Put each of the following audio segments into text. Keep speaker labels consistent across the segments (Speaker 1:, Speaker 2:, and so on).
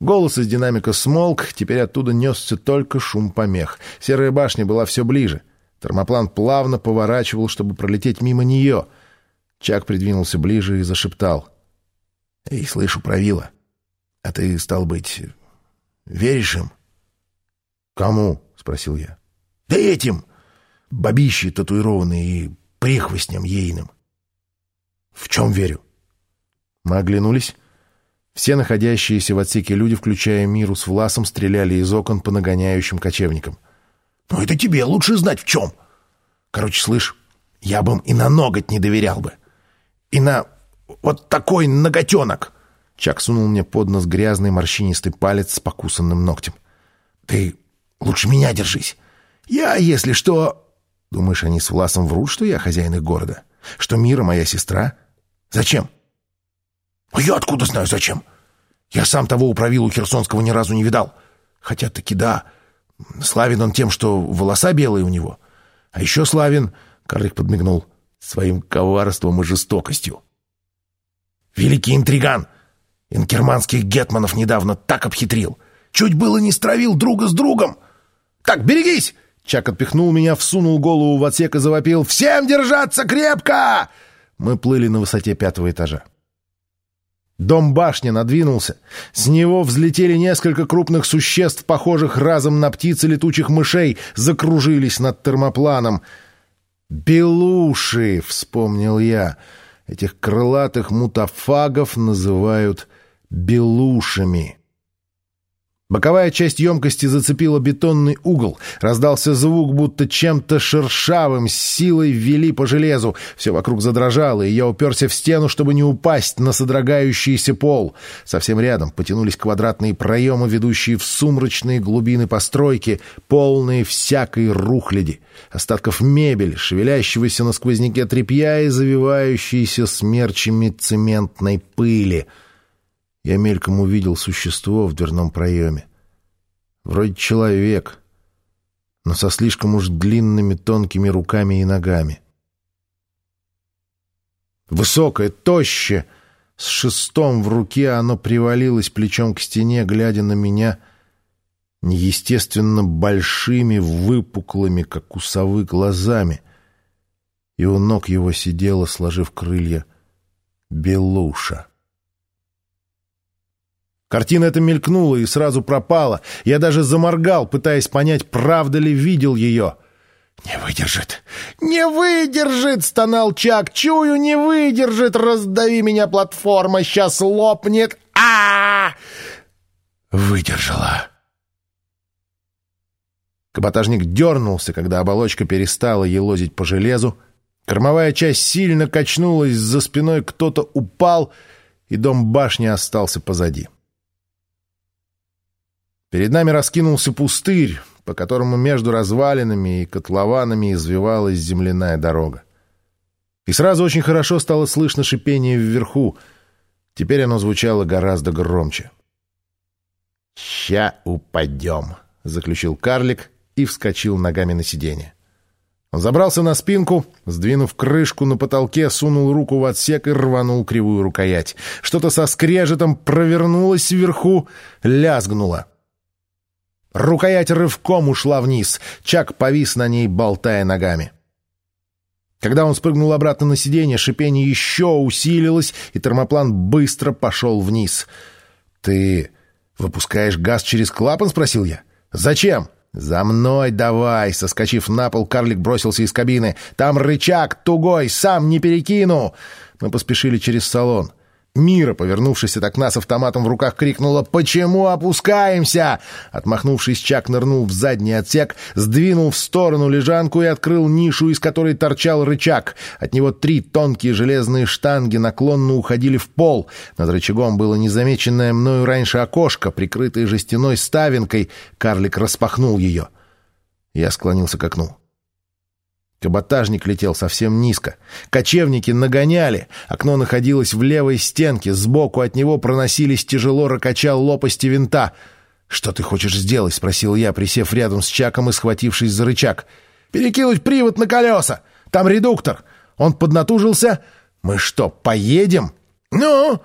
Speaker 1: Голос из динамика смолк, теперь оттуда несся только шум помех. Серая башня была все ближе. Термоплан плавно поворачивал, чтобы пролететь мимо нее. Чак придвинулся ближе и зашептал. — Эй, слышу, правила. А ты, стал быть, веришь им? — Кому? — спросил я. — Да этим! Бабищи татуированные и прихвостням ейным. — В чем верю? Мы оглянулись. Все находящиеся в отсеке люди, включая Миру с Власом, стреляли из окон по нагоняющим кочевникам. «Ну это тебе лучше знать в чем!» «Короче, слышь, я бы им и на ноготь не доверял бы. И на вот такой ноготенок!» Чак сунул мне под нос грязный морщинистый палец с покусанным ногтем. «Ты лучше меня держись. Я, если что...» «Думаешь, они с Власом врут, что я хозяин их города? Что Мира моя сестра? Зачем?» «А я откуда знаю, зачем? Я сам того управил у Херсонского ни разу не видал. Хотя таки да, славен он тем, что волоса белые у него. А еще славен, — Карлик подмигнул, — своим коварством и жестокостью. Великий интриган! Инкерманских гетманов недавно так обхитрил. Чуть было не стравил друга с другом. Так, берегись! Чак отпихнул меня, всунул голову в отсек и завопил. «Всем держаться крепко!» Мы плыли на высоте пятого этажа. Дом башни надвинулся. С него взлетели несколько крупных существ, похожих разом на птиц и летучих мышей, закружились над термопланом. «Белуши!» — вспомнил я. Этих крылатых мутафагов называют белушами. Боковая часть емкости зацепила бетонный угол. Раздался звук, будто чем-то шершавым с силой ввели по железу. Все вокруг задрожало, и я уперся в стену, чтобы не упасть на содрогающийся пол. Совсем рядом потянулись квадратные проемы, ведущие в сумрачные глубины постройки, полные всякой рухляди. Остатков мебель, шевелящегося на сквозняке тряпья и завивающиеся смерчами цементной пыли — я мельком увидел существо в дверном проеме. Вроде человек, но со слишком уж длинными тонкими руками и ногами. Высокое, тощее, с шестом в руке оно привалилось плечом к стене, глядя на меня неестественно большими, выпуклыми, как у совы, глазами. И у ног его сидела, сложив крылья, белуша. Картина эта мелькнула и сразу пропала. Я даже заморгал, пытаясь понять, правда ли видел ее. «Не выдержит! Не выдержит!» — стонал Чак. «Чую, не выдержит! Раздави меня, платформа! Сейчас лопнет! а, -а, -а Выдержала. Каботажник дернулся, когда оболочка перестала елозить по железу. Кормовая часть сильно качнулась, за спиной кто-то упал, и дом башни остался позади. Перед нами раскинулся пустырь, по которому между развалинами и котлованами извивалась земляная дорога. И сразу очень хорошо стало слышно шипение вверху. Теперь оно звучало гораздо громче. «Ща упадем», — заключил карлик и вскочил ногами на сиденье. Он забрался на спинку, сдвинув крышку на потолке, сунул руку в отсек и рванул кривую рукоять. Что-то со скрежетом провернулось вверху, лязгнуло. Рукоять рывком ушла вниз. Чак повис на ней, болтая ногами. Когда он спрыгнул обратно на сиденье, шипение еще усилилось, и термоплан быстро пошел вниз. «Ты выпускаешь газ через клапан?» — спросил я. «Зачем?» «За мной давай!» Соскочив на пол, карлик бросился из кабины. «Там рычаг тугой, сам не перекину!» Мы поспешили через салон. Мира, повернувшись от окна с автоматом в руках, крикнула «Почему опускаемся?». Отмахнувшись, Чак нырнул в задний отсек, сдвинул в сторону лежанку и открыл нишу, из которой торчал рычаг. От него три тонкие железные штанги наклонно уходили в пол. Над рычагом было незамеченное мною раньше окошко, прикрытое жестяной ставинкой. Карлик распахнул ее. Я склонился к окну. Каботажник летел совсем низко. Кочевники нагоняли. Окно находилось в левой стенке. Сбоку от него проносились тяжело ракача лопасти винта. «Что ты хочешь сделать?» — спросил я, присев рядом с Чаком и схватившись за рычаг. «Перекинуть привод на колеса! Там редуктор! Он поднатужился! Мы что, поедем?» «Ну,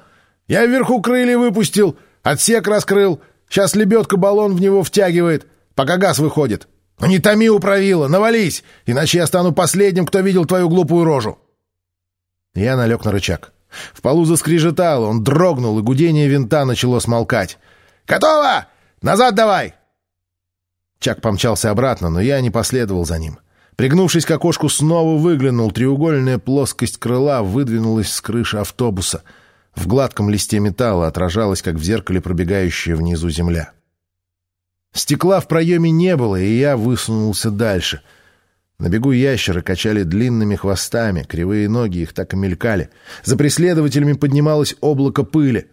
Speaker 1: я вверху крылья выпустил, Отсек раскрыл. Сейчас лебедка баллон в него втягивает, пока газ выходит. Ну не томи управила, навались, иначе я стану последним, кто видел твою глупую рожу. Я налег на рычаг. В полу заскрежетало, он дрогнул, и гудение винта начало смолкать. «Готово! Назад давай!» Чак помчался обратно, но я не последовал за ним. Пригнувшись к окошку, снова выглянул. Треугольная плоскость крыла выдвинулась с крыши автобуса. В гладком листе металла отражалась, как в зеркале, пробегающая внизу земля. Стекла в проеме не было, и я высунулся дальше. На бегу ящеры качали длинными хвостами, кривые ноги их так и мелькали. За преследователями поднималось облако пыли.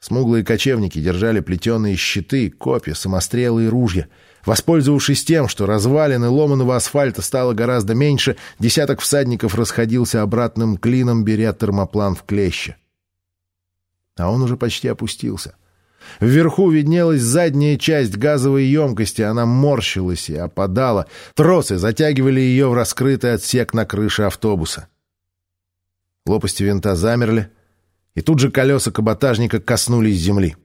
Speaker 1: Смуглые кочевники держали плетеные щиты, копья, самострелы и ружья — Воспользовавшись тем, что развалины ломаного асфальта стало гораздо меньше, десяток всадников расходился обратным клином, беря термоплан в клеще. А он уже почти опустился. Вверху виднелась задняя часть газовой емкости, она морщилась и опадала. Тросы затягивали ее в раскрытый отсек на крыше автобуса. Лопасти винта замерли, и тут же колеса каботажника коснулись земли.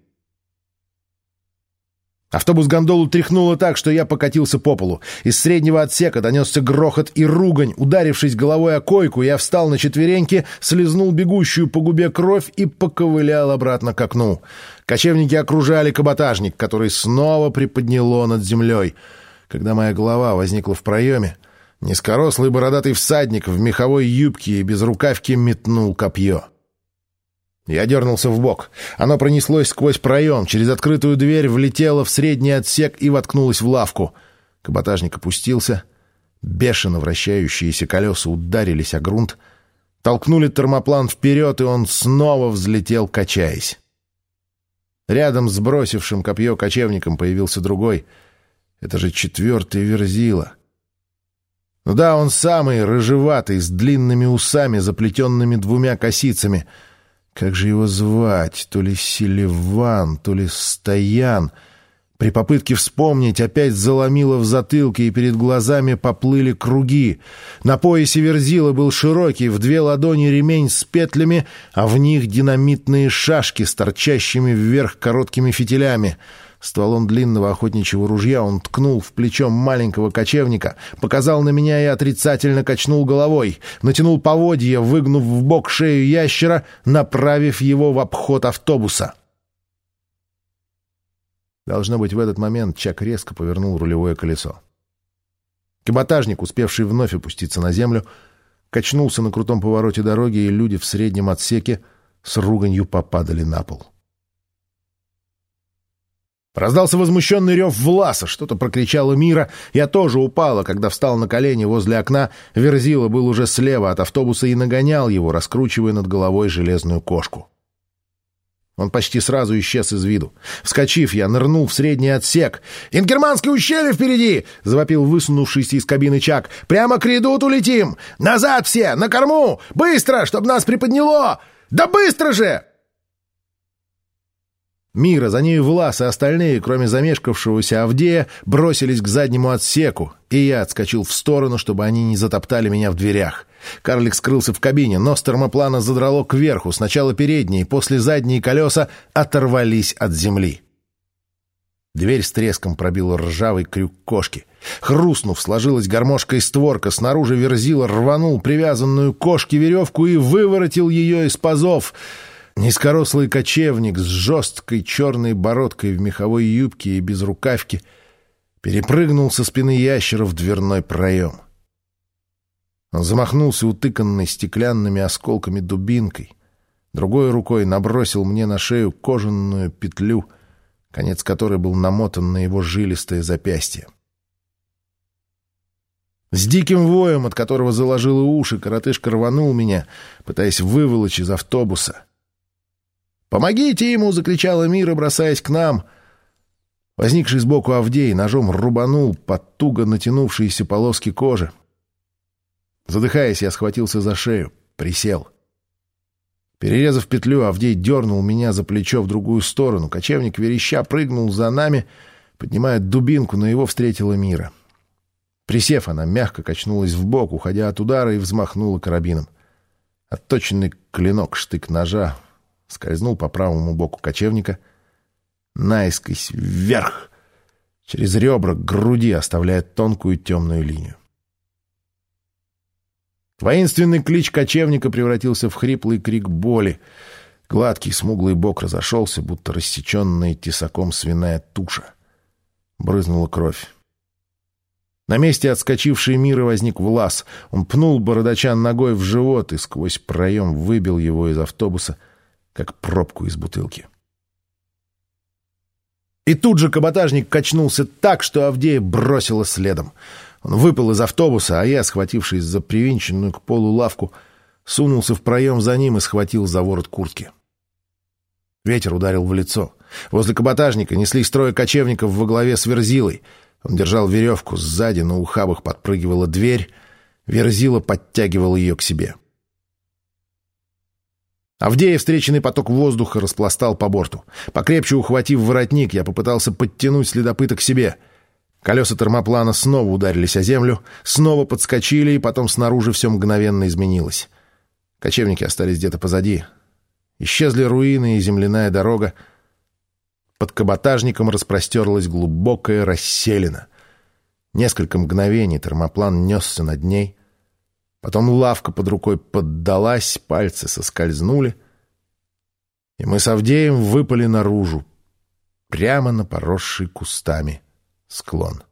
Speaker 1: Автобус-гондолу тряхнуло так, что я покатился по полу. Из среднего отсека донесся грохот и ругань. Ударившись головой о койку, я встал на четвереньки, слезнул бегущую по губе кровь и поковылял обратно к окну. Кочевники окружали каботажник, который снова приподняло над землей. Когда моя голова возникла в проеме, низкорослый бородатый всадник в меховой юбке и без рукавки метнул копье. Я дернулся в бок. Оно пронеслось сквозь проем, через открытую дверь влетело в средний отсек и воткнулось в лавку. Каботажник опустился. Бешено вращающиеся колеса ударились о грунт, толкнули термоплан вперед, и он снова взлетел, качаясь. Рядом с бросившим копье кочевником появился другой. Это же четвертый верзила. Ну да, он самый, рыжеватый, с длинными усами, заплетенными двумя косицами — как же его звать? То ли Селиван, то ли Стоян. При попытке вспомнить опять заломило в затылке, и перед глазами поплыли круги. На поясе верзила был широкий, в две ладони ремень с петлями, а в них динамитные шашки с торчащими вверх короткими фитилями — Стволом длинного охотничьего ружья он ткнул в плечо маленького кочевника, показал на меня и отрицательно качнул головой, натянул поводья, выгнув в бок шею ящера, направив его в обход автобуса. Должно быть, в этот момент Чак резко повернул рулевое колесо. Каботажник, успевший вновь опуститься на землю, качнулся на крутом повороте дороги, и люди в среднем отсеке с руганью попадали на пол. — Раздался возмущенный рев Власа, что-то прокричала Мира. Я тоже упала, когда встал на колени возле окна. Верзила был уже слева от автобуса и нагонял его, раскручивая над головой железную кошку. Он почти сразу исчез из виду. Вскочив, я нырнул в средний отсек. «Ингерманское ущелье впереди!» — завопил высунувшийся из кабины Чак. «Прямо к редуту летим! Назад все! На корму! Быстро, чтобы нас приподняло! Да быстро же!» Мира, за ней Влас и остальные, кроме замешкавшегося Авдея, бросились к заднему отсеку, и я отскочил в сторону, чтобы они не затоптали меня в дверях. Карлик скрылся в кабине, но с термоплана задрало кверху, сначала передние, после задние колеса оторвались от земли. Дверь с треском пробила ржавый крюк кошки. Хрустнув, сложилась гармошка и створка. Снаружи верзила рванул привязанную кошке веревку и выворотил ее из пазов — Низкорослый кочевник с жесткой черной бородкой в меховой юбке и без рукавки перепрыгнул со спины ящера в дверной проем. Он замахнулся утыканной стеклянными осколками дубинкой, другой рукой набросил мне на шею кожаную петлю, конец которой был намотан на его жилистое запястье. С диким воем, от которого заложило уши, коротышка рванул меня, пытаясь выволочь из автобуса — «Помогите ему!» — закричала Мира, бросаясь к нам. Возникший сбоку Авдей ножом рубанул под туго натянувшиеся полоски кожи. Задыхаясь, я схватился за шею, присел. Перерезав петлю, Авдей дернул меня за плечо в другую сторону. Кочевник вереща прыгнул за нами, поднимая дубинку, но его встретила Мира. Присев, она мягко качнулась в бок, уходя от удара, и взмахнула карабином. Отточенный клинок штык ножа скользнул по правому боку кочевника, наискось вверх, через ребра к груди, оставляя тонкую темную линию. Воинственный клич кочевника превратился в хриплый крик боли. Гладкий смуглый бок разошелся, будто рассеченная тесаком свиная туша. Брызнула кровь. На месте отскочившей мира возник Влас. Он пнул бородачан ногой в живот и сквозь проем выбил его из автобуса, как пробку из бутылки. И тут же каботажник качнулся так, что Авдея бросило следом. Он выпал из автобуса, а я, схватившись за привинченную к полу лавку, сунулся в проем за ним и схватил за ворот куртки. Ветер ударил в лицо. Возле каботажника неслись трое кочевников во главе с Верзилой — он держал веревку, сзади на ухабах подпрыгивала дверь, Верзила подтягивал ее к себе. Авдея встреченный поток воздуха распластал по борту. Покрепче ухватив воротник, я попытался подтянуть следопыта к себе. Колеса термоплана снова ударились о землю, снова подскочили, и потом снаружи все мгновенно изменилось. Кочевники остались где-то позади. Исчезли руины и земляная дорога, под каботажником распростерлась глубокая расселена. Несколько мгновений термоплан несся над ней. Потом лавка под рукой поддалась, пальцы соскользнули. И мы с Авдеем выпали наружу, прямо на поросший кустами склон.